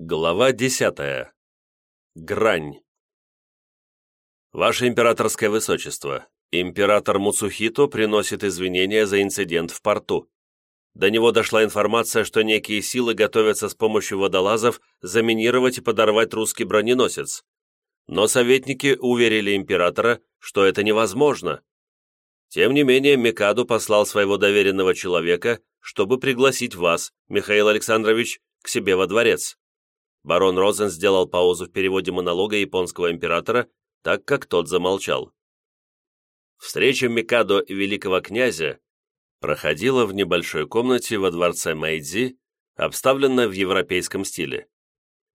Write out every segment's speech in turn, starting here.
Глава десятая. Грань. Ваше императорское высочество, император Муцухито приносит извинения за инцидент в порту. До него дошла информация, что некие силы готовятся с помощью водолазов заминировать и подорвать русский броненосец. Но советники уверили императора, что это невозможно. Тем не менее, Микаду послал своего доверенного человека, чтобы пригласить вас, Михаил Александрович, к себе во дворец. Барон Розен сделал паузу в переводе монолога японского императора, так как тот замолчал. Встреча Микадо и великого князя проходила в небольшой комнате во дворце Мэйдзи, обставленной в европейском стиле.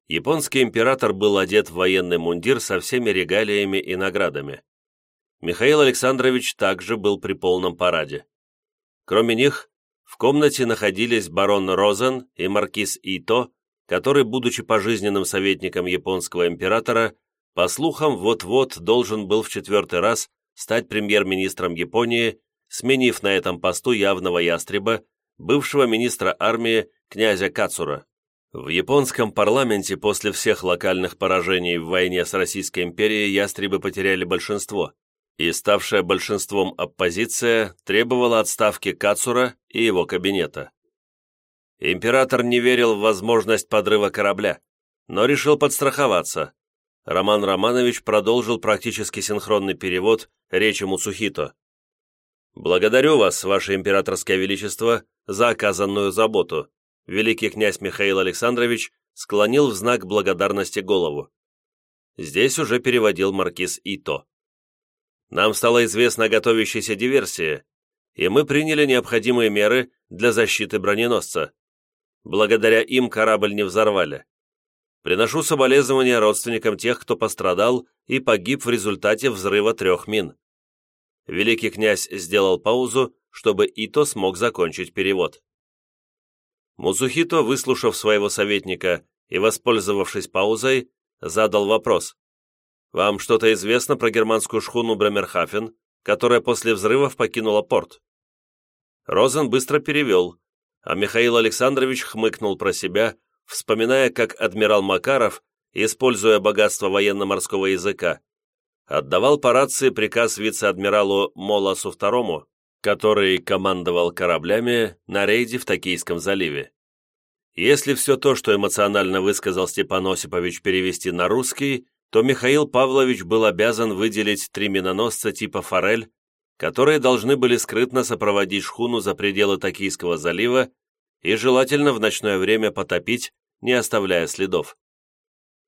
Японский император был одет в военный мундир со всеми регалиями и наградами. Михаил Александрович также был при полном параде. Кроме них, в комнате находились барон Розен и маркиз Ито, который, будучи пожизненным советником японского императора, по слухам, вот-вот должен был в четвертый раз стать премьер-министром Японии, сменив на этом посту явного ястреба, бывшего министра армии князя Кацура. В японском парламенте после всех локальных поражений в войне с Российской империей ястребы потеряли большинство, и ставшая большинством оппозиция требовала отставки Кацура и его кабинета. Император не верил в возможность подрыва корабля, но решил подстраховаться. Роман Романович продолжил практически синхронный перевод речи Муцухито. «Благодарю вас, ваше императорское величество, за оказанную заботу», великий князь Михаил Александрович склонил в знак благодарности голову. Здесь уже переводил маркиз Ито. «Нам стало известно о готовящейся диверсии, и мы приняли необходимые меры для защиты броненосца. Благодаря им корабль не взорвали. Приношу соболезнования родственникам тех, кто пострадал и погиб в результате взрыва трех мин. Великий князь сделал паузу, чтобы Ито смог закончить перевод. Музухито, выслушав своего советника и воспользовавшись паузой, задал вопрос. «Вам что-то известно про германскую шхуну Бремерхафен, которая после взрывов покинула порт?» Розен быстро перевел, а Михаил Александрович хмыкнул про себя, вспоминая, как адмирал Макаров, используя богатство военно-морского языка, отдавал по рации приказ вице-адмиралу Молосу II, который командовал кораблями на рейде в Токийском заливе. Если все то, что эмоционально высказал Степан Осипович, перевести на русский, то Михаил Павлович был обязан выделить три миноносца типа «Форель», которые должны были скрытно сопроводить шхуну за пределы Токийского залива и желательно в ночное время потопить, не оставляя следов.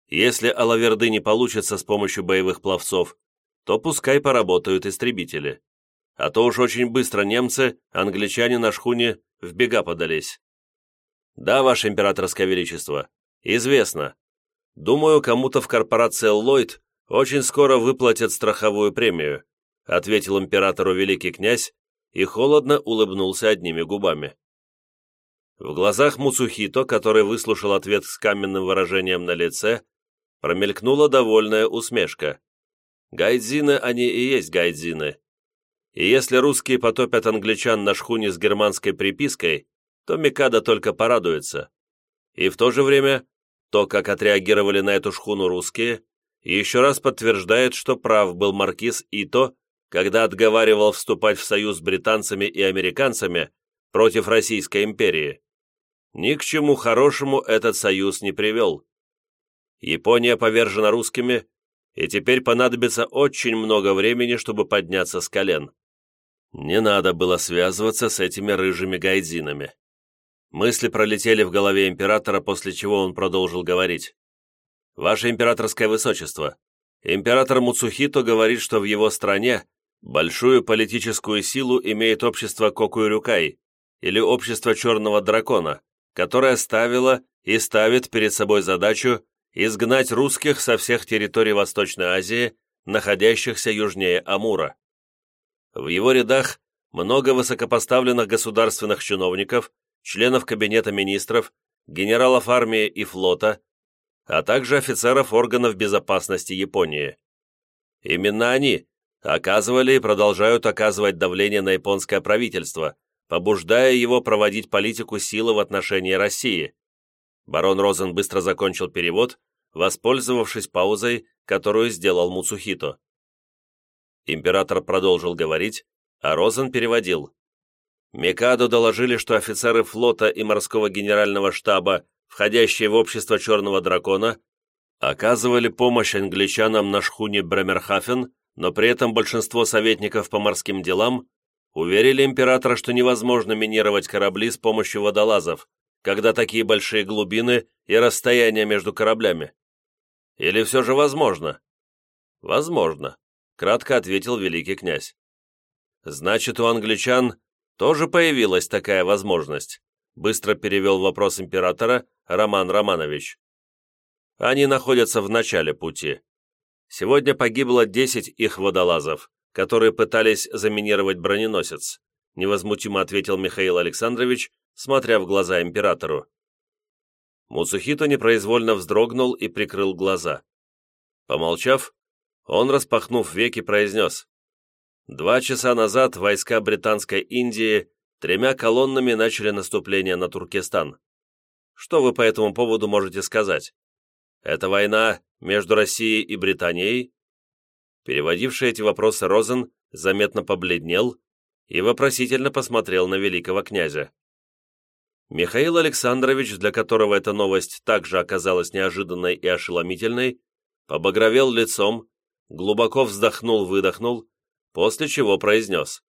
Если Алаверды не получится с помощью боевых пловцов, то пускай поработают истребители. А то уж очень быстро немцы, англичане на шхуне, в бега подались. Да, Ваше Императорское Величество, известно. Думаю, кому-то в корпорации Ллойд очень скоро выплатят страховую премию, ответил императору великий князь и холодно улыбнулся одними губами. В глазах Муцухито, который выслушал ответ с каменным выражением на лице, промелькнула довольная усмешка. Гайдзины они и есть гайдзины. И если русские потопят англичан на шхуне с германской припиской, то Микада только порадуется. И в то же время, то, как отреагировали на эту шхуну русские, еще раз подтверждает, что прав был маркиз Ито когда отговаривал вступать в союз с британцами и американцами против Российской империи. Ни к чему хорошему этот союз не привел. Япония повержена русскими, и теперь понадобится очень много времени, чтобы подняться с колен. Не надо было связываться с этими рыжими гайдзинами. Мысли пролетели в голове императора, после чего он продолжил говорить. «Ваше императорское высочество, император Муцухито говорит, что в его стране Большую политическую силу имеет общество Кокуйрюкай, или общество Черного Дракона, которое ставило и ставит перед собой задачу изгнать русских со всех территорий Восточной Азии, находящихся южнее Амура. В его рядах много высокопоставленных государственных чиновников, членов Кабинета министров, генералов армии и флота, а также офицеров органов безопасности Японии. Именно они оказывали и продолжают оказывать давление на японское правительство, побуждая его проводить политику силы в отношении России. Барон Розен быстро закончил перевод, воспользовавшись паузой, которую сделал Муцухито. Император продолжил говорить, а Розен переводил. Микадо доложили, что офицеры флота и морского генерального штаба, входящие в общество Черного Дракона, оказывали помощь англичанам на шхуне Бремерхафен, но при этом большинство советников по морским делам уверили императора, что невозможно минировать корабли с помощью водолазов, когда такие большие глубины и расстояния между кораблями. Или все же возможно? Возможно, кратко ответил великий князь. Значит, у англичан тоже появилась такая возможность, быстро перевел вопрос императора Роман Романович. Они находятся в начале пути. Сегодня погибло 10 их водолазов, которые пытались заминировать броненосец, невозмутимо ответил Михаил Александрович, смотря в глаза императору. Муцухито непроизвольно вздрогнул и прикрыл глаза. Помолчав, он, распахнув веки, произнес Два часа назад войска Британской Индии тремя колоннами начали наступление на Туркестан. Что вы по этому поводу можете сказать? Это война между Россией и Британией? Переводивший эти вопросы Розен заметно побледнел и вопросительно посмотрел на великого князя. Михаил Александрович, для которого эта новость также оказалась неожиданной и ошеломительной, побагровел лицом, глубоко вздохнул-выдохнул после чего произнес.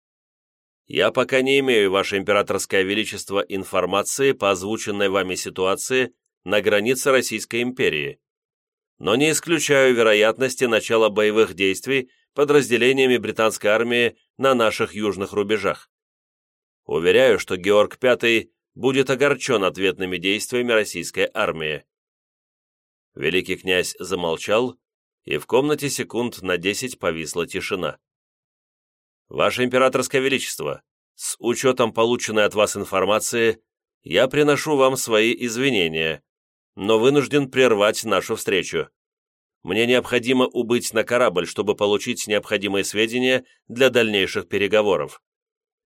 «Я пока не имею, Ваше Императорское Величество, информации по озвученной вами ситуации на границе Российской империи, но не исключаю вероятности начала боевых действий подразделениями британской армии на наших южных рубежах. Уверяю, что Георг V будет огорчен ответными действиями российской армии». Великий князь замолчал, и в комнате секунд на десять повисла тишина. «Ваше императорское величество, с учетом полученной от вас информации, я приношу вам свои извинения, но вынужден прервать нашу встречу. Мне необходимо убыть на корабль, чтобы получить необходимые сведения для дальнейших переговоров.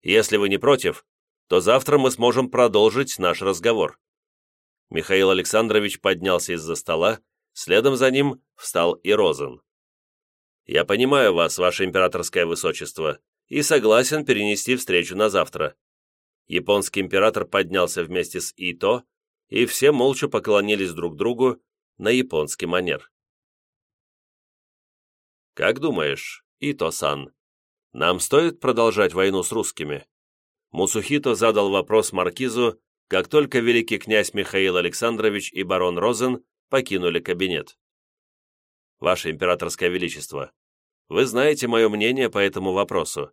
Если вы не против, то завтра мы сможем продолжить наш разговор». Михаил Александрович поднялся из-за стола, следом за ним встал и Розен. «Я понимаю вас, ваше императорское высочество, и согласен перенести встречу на завтра. Японский император поднялся вместе с Ито, и все молча поклонились друг другу на японский манер. «Как думаешь, Ито-сан, нам стоит продолжать войну с русскими?» Мусухито задал вопрос маркизу, как только великий князь Михаил Александрович и барон Розен покинули кабинет. «Ваше императорское величество, вы знаете мое мнение по этому вопросу.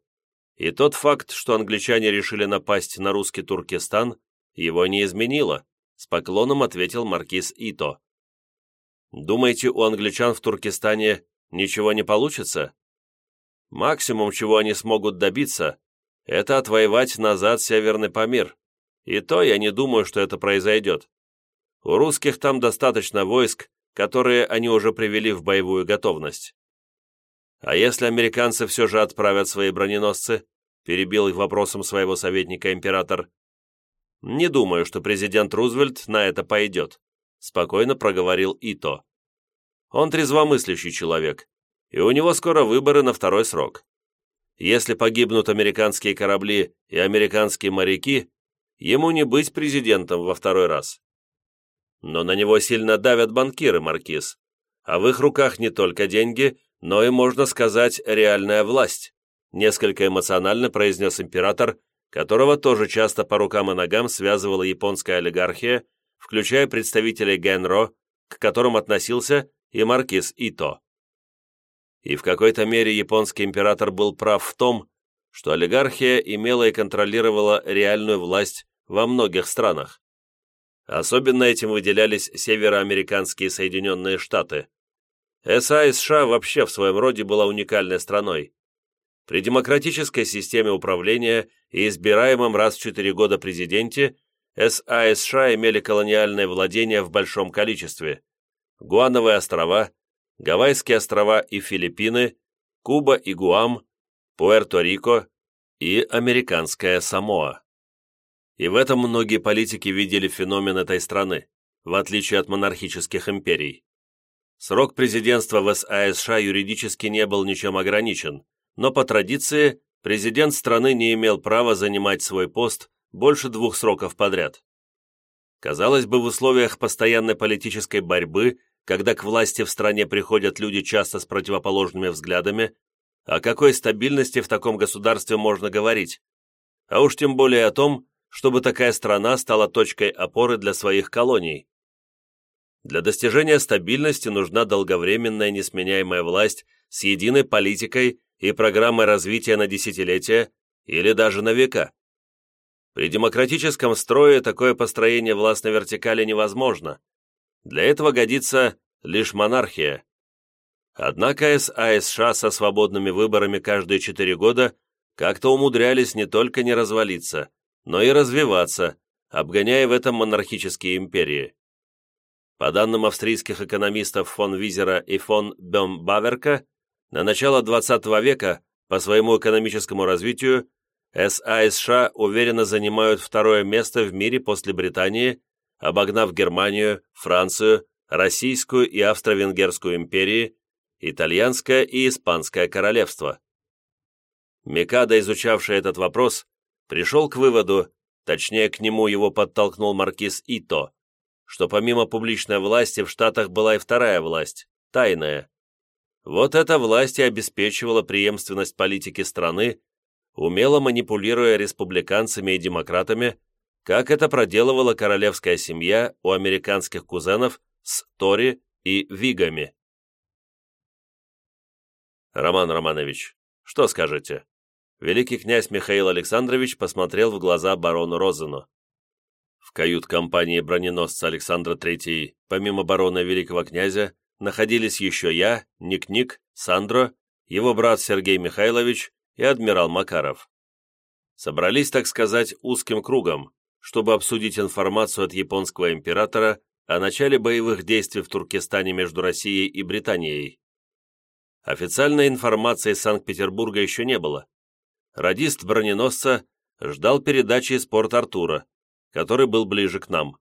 И тот факт, что англичане решили напасть на русский Туркестан, его не изменило, с поклоном ответил маркиз Ито. Думаете, у англичан в Туркестане ничего не получится? Максимум, чего они смогут добиться, это отвоевать назад Северный Памир. И то я не думаю, что это произойдет. У русских там достаточно войск, которые они уже привели в боевую готовность. «А если американцы все же отправят свои броненосцы?» перебил их вопросом своего советника император. «Не думаю, что президент Рузвельт на это пойдет», спокойно проговорил Ито. «Он трезвомыслящий человек, и у него скоро выборы на второй срок. Если погибнут американские корабли и американские моряки, ему не быть президентом во второй раз. Но на него сильно давят банкиры, Маркиз, а в их руках не только деньги, но и, можно сказать, реальная власть», несколько эмоционально произнес император, которого тоже часто по рукам и ногам связывала японская олигархия, включая представителей Генро, к которым относился и маркиз Ито. И в какой-то мере японский император был прав в том, что олигархия имела и контролировала реальную власть во многих странах. Особенно этим выделялись североамериканские Соединенные Штаты, СА и США вообще в своем роде была уникальной страной. При демократической системе управления и избираемом раз в четыре года президенте СА и США имели колониальные владения в большом количестве. Гуановые острова, Гавайские острова и Филиппины, Куба и Гуам, Пуэрто-Рико и американская Самоа. И в этом многие политики видели феномен этой страны в отличие от монархических империй. Срок президентства в САСШ юридически не был ничем ограничен, но по традиции президент страны не имел права занимать свой пост больше двух сроков подряд. Казалось бы, в условиях постоянной политической борьбы, когда к власти в стране приходят люди часто с противоположными взглядами, о какой стабильности в таком государстве можно говорить? А уж тем более о том, чтобы такая страна стала точкой опоры для своих колоний. Для достижения стабильности нужна долговременная несменяемая власть с единой политикой и программой развития на десятилетия или даже на века. При демократическом строе такое построение властной вертикали невозможно. Для этого годится лишь монархия. Однако САСШ со свободными выборами каждые четыре года как-то умудрялись не только не развалиться, но и развиваться, обгоняя в этом монархические империи. По данным австрийских экономистов фон Визера и фон Бембаверка, на начало XX века по своему экономическому развитию САСШ уверенно занимают второе место в мире после Британии, обогнав Германию, Францию, Российскую и Австро-Венгерскую империи, Итальянское и Испанское королевство. Микадо, изучавший этот вопрос, пришел к выводу, точнее к нему его подтолкнул маркиз Ито, что помимо публичной власти в Штатах была и вторая власть, тайная. Вот эта власть и обеспечивала преемственность политики страны умело манипулируя республиканцами и демократами, как это проделывала королевская семья у американских кузенов с Тори и Вигами. Роман Романович, что скажете? Великий князь Михаил Александрович посмотрел в глаза барону Розену. В кают-компании броненосца Александра III, помимо барона великого князя, находились еще я, Ник-Ник, Сандро, его брат Сергей Михайлович и адмирал Макаров. Собрались, так сказать, узким кругом, чтобы обсудить информацию от японского императора о начале боевых действий в Туркестане между Россией и Британией. Официальной информации из Санкт-Петербурга еще не было. Радист броненосца ждал передачи из Порт-Артура, который был ближе к нам.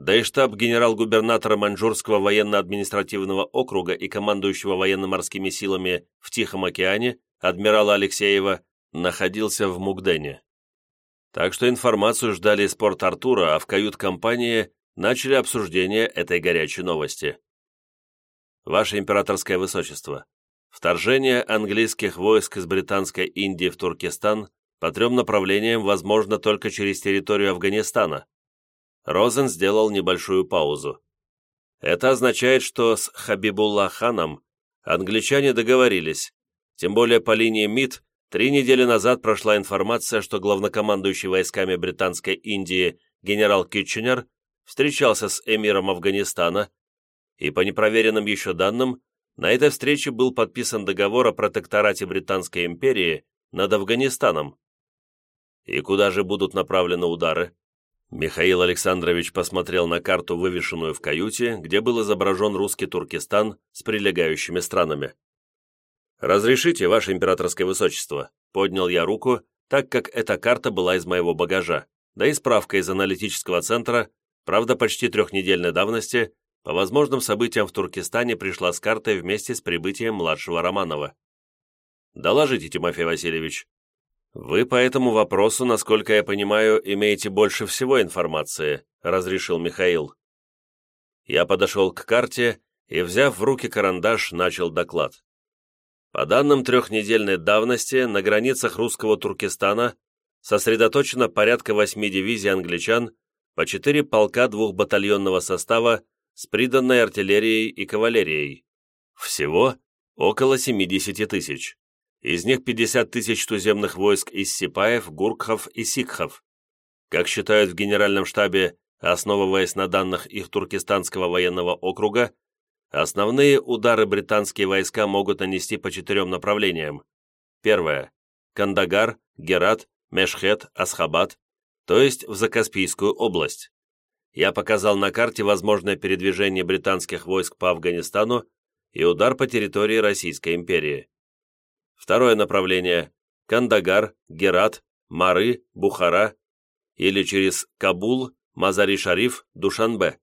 Да и штаб генерал-губернатора Маньчжурского военно-административного округа и командующего военно-морскими силами в Тихом океане адмирала Алексеева находился в Мугдене. Так что информацию ждали из Порт-Артура, а в кают-компании начали обсуждение этой горячей новости. Ваше императорское высочество, вторжение английских войск из Британской Индии в Туркестан по трем направлениям возможно только через территорию Афганистана. Розен сделал небольшую паузу. Это означает, что с Хабибулла ханом англичане договорились, тем более по линии МИД три недели назад прошла информация, что главнокомандующий войсками Британской Индии генерал Китченер встречался с эмиром Афганистана, и по непроверенным еще данным, на этой встрече был подписан договор о протекторате Британской империи над Афганистаном. И куда же будут направлены удары? Михаил Александрович посмотрел на карту, вывешенную в каюте, где был изображен русский Туркестан с прилегающими странами. «Разрешите, ваше императорское высочество», — поднял я руку, так как эта карта была из моего багажа, да и справка из аналитического центра, правда, почти трехнедельной давности, по возможным событиям в Туркестане пришла с картой вместе с прибытием младшего Романова. «Доложите, Тимофей Васильевич. Вы по этому вопросу, насколько я понимаю, имеете больше всего информации», — разрешил Михаил. Я подошел к карте и, взяв в руки карандаш, начал доклад. По данным трехнедельной давности, на границах русского Туркестана сосредоточено порядка восьми дивизий англичан, по четыре полка двухбатальонного состава с приданной артиллерией и кавалерией. Всего около 70 тысяч. Из них 50 тысяч туземных войск из сипаев, гуркхов и сикхов. Как считают в Генеральном штабе, основываясь на данных их Туркестанского военного округа, Основные удары британские войска могут нанести по четырем направлениям. Первое. Кандагар, Герат, Мешхет, Асхабад, то есть в Закаспийскую область. Я показал на карте возможное передвижение британских войск по Афганистану и удар по территории Российской империи. Второе направление – Кандагар, Герат, Мары, Бухара или через Кабул, Мазари-Шариф, Душанбе.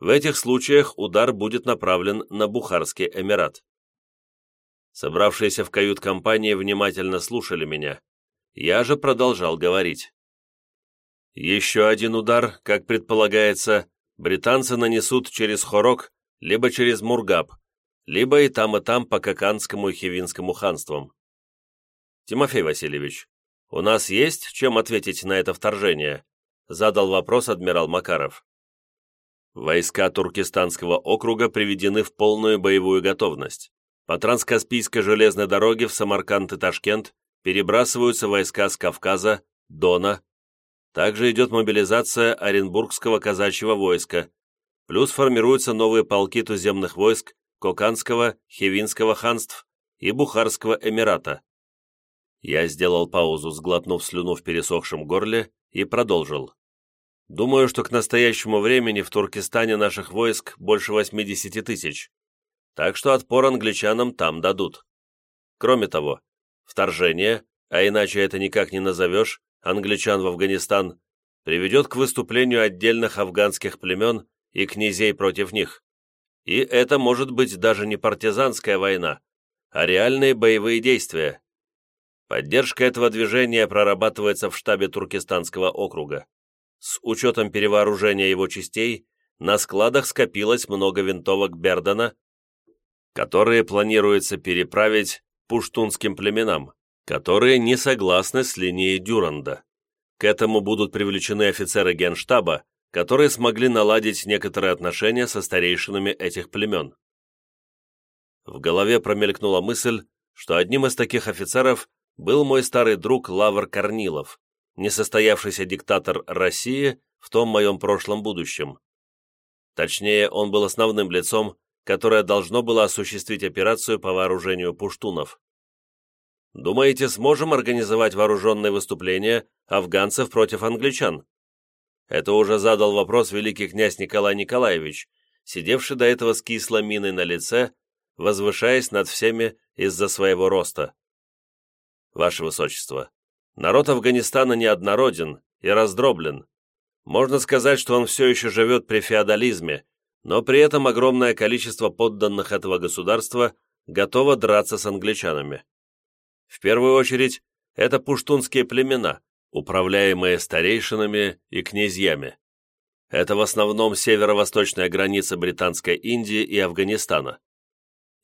В этих случаях удар будет направлен на Бухарский Эмират. Собравшиеся в кают-компании внимательно слушали меня. Я же продолжал говорить. Еще один удар, как предполагается, британцы нанесут через Хорок, либо через Мургаб, либо и там, и там по Коканскому и Хивинскому ханствам. Тимофей Васильевич, у нас есть чем ответить на это вторжение? Задал вопрос адмирал Макаров. Войска Туркестанского округа приведены в полную боевую готовность. По Транскаспийской железной дороге в Самарканд и Ташкент перебрасываются войска с Кавказа, Дона. Также идет мобилизация Оренбургского казачьего войска, плюс формируются новые полки туземных войск Коканского, Хивинского ханств и Бухарского эмирата. Я сделал паузу, сглотнув слюну в пересохшем горле, и продолжил. Думаю, что к настоящему времени в Туркестане наших войск больше 80 тысяч, так что отпор англичанам там дадут. Кроме того, вторжение, а иначе это никак не назовешь, англичан в Афганистан, приведет к выступлению отдельных афганских племен и князей против них. И это может быть даже не партизанская война, а реальные боевые действия. Поддержка этого движения прорабатывается в штабе Туркестанского округа. С учетом перевооружения его частей, на складах скопилось много винтовок Бердана, которые планируется переправить пуштунским племенам, которые не согласны с линией Дюранда. К этому будут привлечены офицеры генштаба, которые смогли наладить некоторые отношения со старейшинами этих племен. В голове промелькнула мысль, что одним из таких офицеров был мой старый друг Лавр Корнилов, несостоявшийся диктатор России в том моем прошлом будущем. Точнее, он был основным лицом которое должно было осуществить операцию по вооружению пуштунов. Думаете, сможем организовать вооруженное выступление афганцев против англичан? Это уже задал вопрос великий князь Николай Николаевич, сидевший до этого с кислой миной на лице, возвышаясь над всеми из-за своего роста. Ваше Высочество, народ Афганистана неоднороден и раздроблен. Можно сказать, что он все еще живет при феодализме, но при этом огромное количество подданных этого государства готово драться с англичанами. В первую очередь, это пуштунские племена, управляемые старейшинами и князьями. Это в основном северо-восточная граница Британской Индии и Афганистана.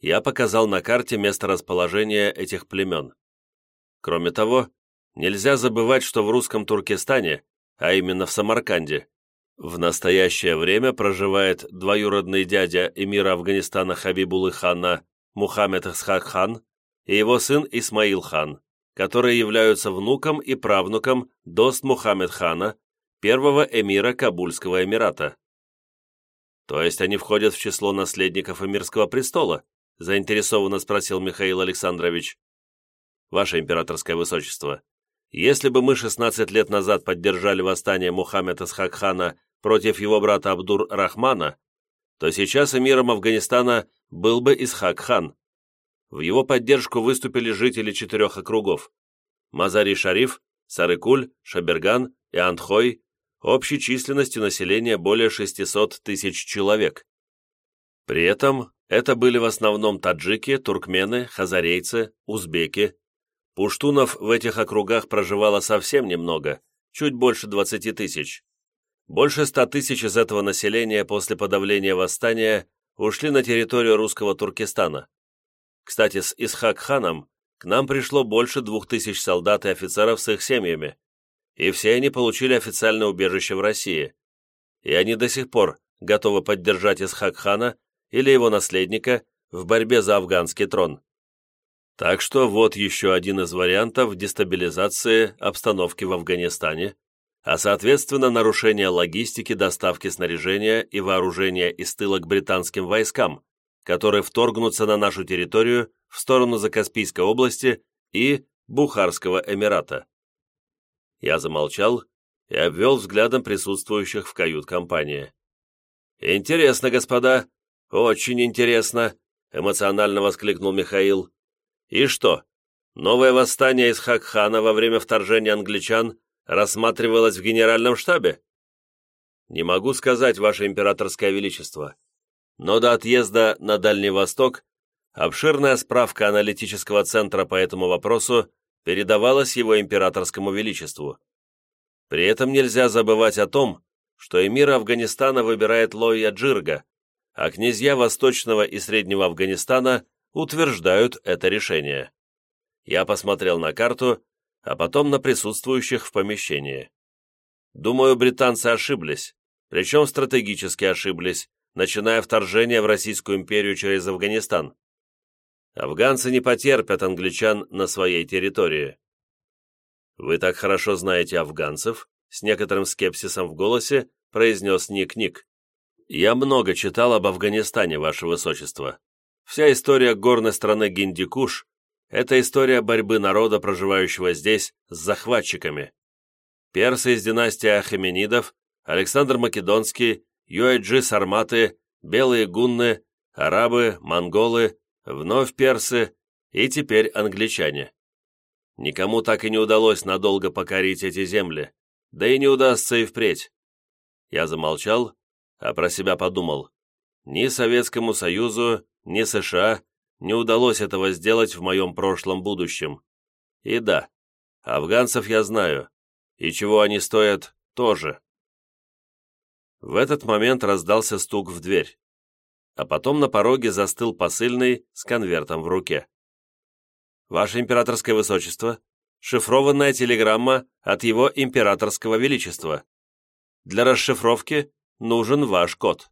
Я показал на карте место расположения этих племен. Кроме того, нельзя забывать, что в русском Туркестане, а именно в Самарканде, в настоящее время проживает двоюродный дядя эмира Афганистана Хабибулы хана Мухаммед Исхак хан и его сын Исмаил хан, которые являются внуком и правнуком Дост Мухаммед хана, первого эмира Кабульского эмирата. То есть они входят в число наследников эмирского престола? заинтересованно спросил Михаил Александрович. Ваше императорское высочество, если бы мы 16 лет назад поддержали восстание Мухаммеда Схакхана против его брата Абдур-Рахмана, то сейчас эмиром Афганистана был бы Исхак-хан. В его поддержку выступили жители четырех округов – Мазари-Шариф, Сарыкуль, Шаберган и Антхой, общей численностью населения более 600 тысяч человек. При этом это были в основном таджики, туркмены, хазарейцы, узбеки. Пуштунов в этих округах проживало совсем немного, чуть больше 20 тысяч. Больше ста тысяч из этого населения после подавления восстания ушли на территорию русского Туркестана. Кстати, с Исхак-ханом к нам пришло больше двух тысяч солдат и офицеров с их семьями, и все они получили официальное убежище в России. И они до сих пор готовы поддержать Исхак-хана или его наследника в борьбе за афганский трон. Так что вот еще один из вариантов дестабилизации обстановки в Афганистане а соответственно нарушение логистики доставки снаряжения и вооружения из тыла к британским войскам, которые вторгнутся на нашу территорию в сторону Закаспийской области и Бухарского Эмирата. Я замолчал и обвел взглядом присутствующих в кают-компании. «Интересно, господа, очень интересно!» — эмоционально воскликнул Михаил. «И что, новое восстание из Хакхана во время вторжения англичан рассматривалось в генеральном штабе? «Не могу сказать, Ваше Императорское Величество, но до отъезда на Дальний Восток обширная справка аналитического центра по этому вопросу передавалась Его Императорскому Величеству. При этом нельзя забывать о том, что эмир Афганистана выбирает Лоя Джирга, а князья Восточного и Среднего Афганистана утверждают это решение. Я посмотрел на карту, а потом на присутствующих в помещении. Думаю, британцы ошиблись, причем стратегически ошиблись, начиная вторжение в Российскую империю через Афганистан. Афганцы не потерпят англичан на своей территории. «Вы так хорошо знаете афганцев?» с некоторым скепсисом в голосе произнес Ник-Ник. «Я много читал об Афганистане, Ваше Высочество. Вся история горной страны Гиндикуш – это история борьбы народа, проживающего здесь, с захватчиками. Персы из династии Ахеменидов, Александр Македонский, Юайджи Сарматы, белые гунны, арабы, монголы, вновь персы и теперь англичане. Никому так и не удалось надолго покорить эти земли, да и не удастся и впредь. Я замолчал, а про себя подумал. Ни Советскому Союзу, ни США не удалось этого сделать в моем прошлом будущем. И да, афганцев я знаю, и чего они стоят, тоже. В этот момент раздался стук в дверь, а потом на пороге застыл посыльный с конвертом в руке. «Ваше императорское высочество, шифрованная телеграмма от его императорского величества. Для расшифровки нужен ваш код».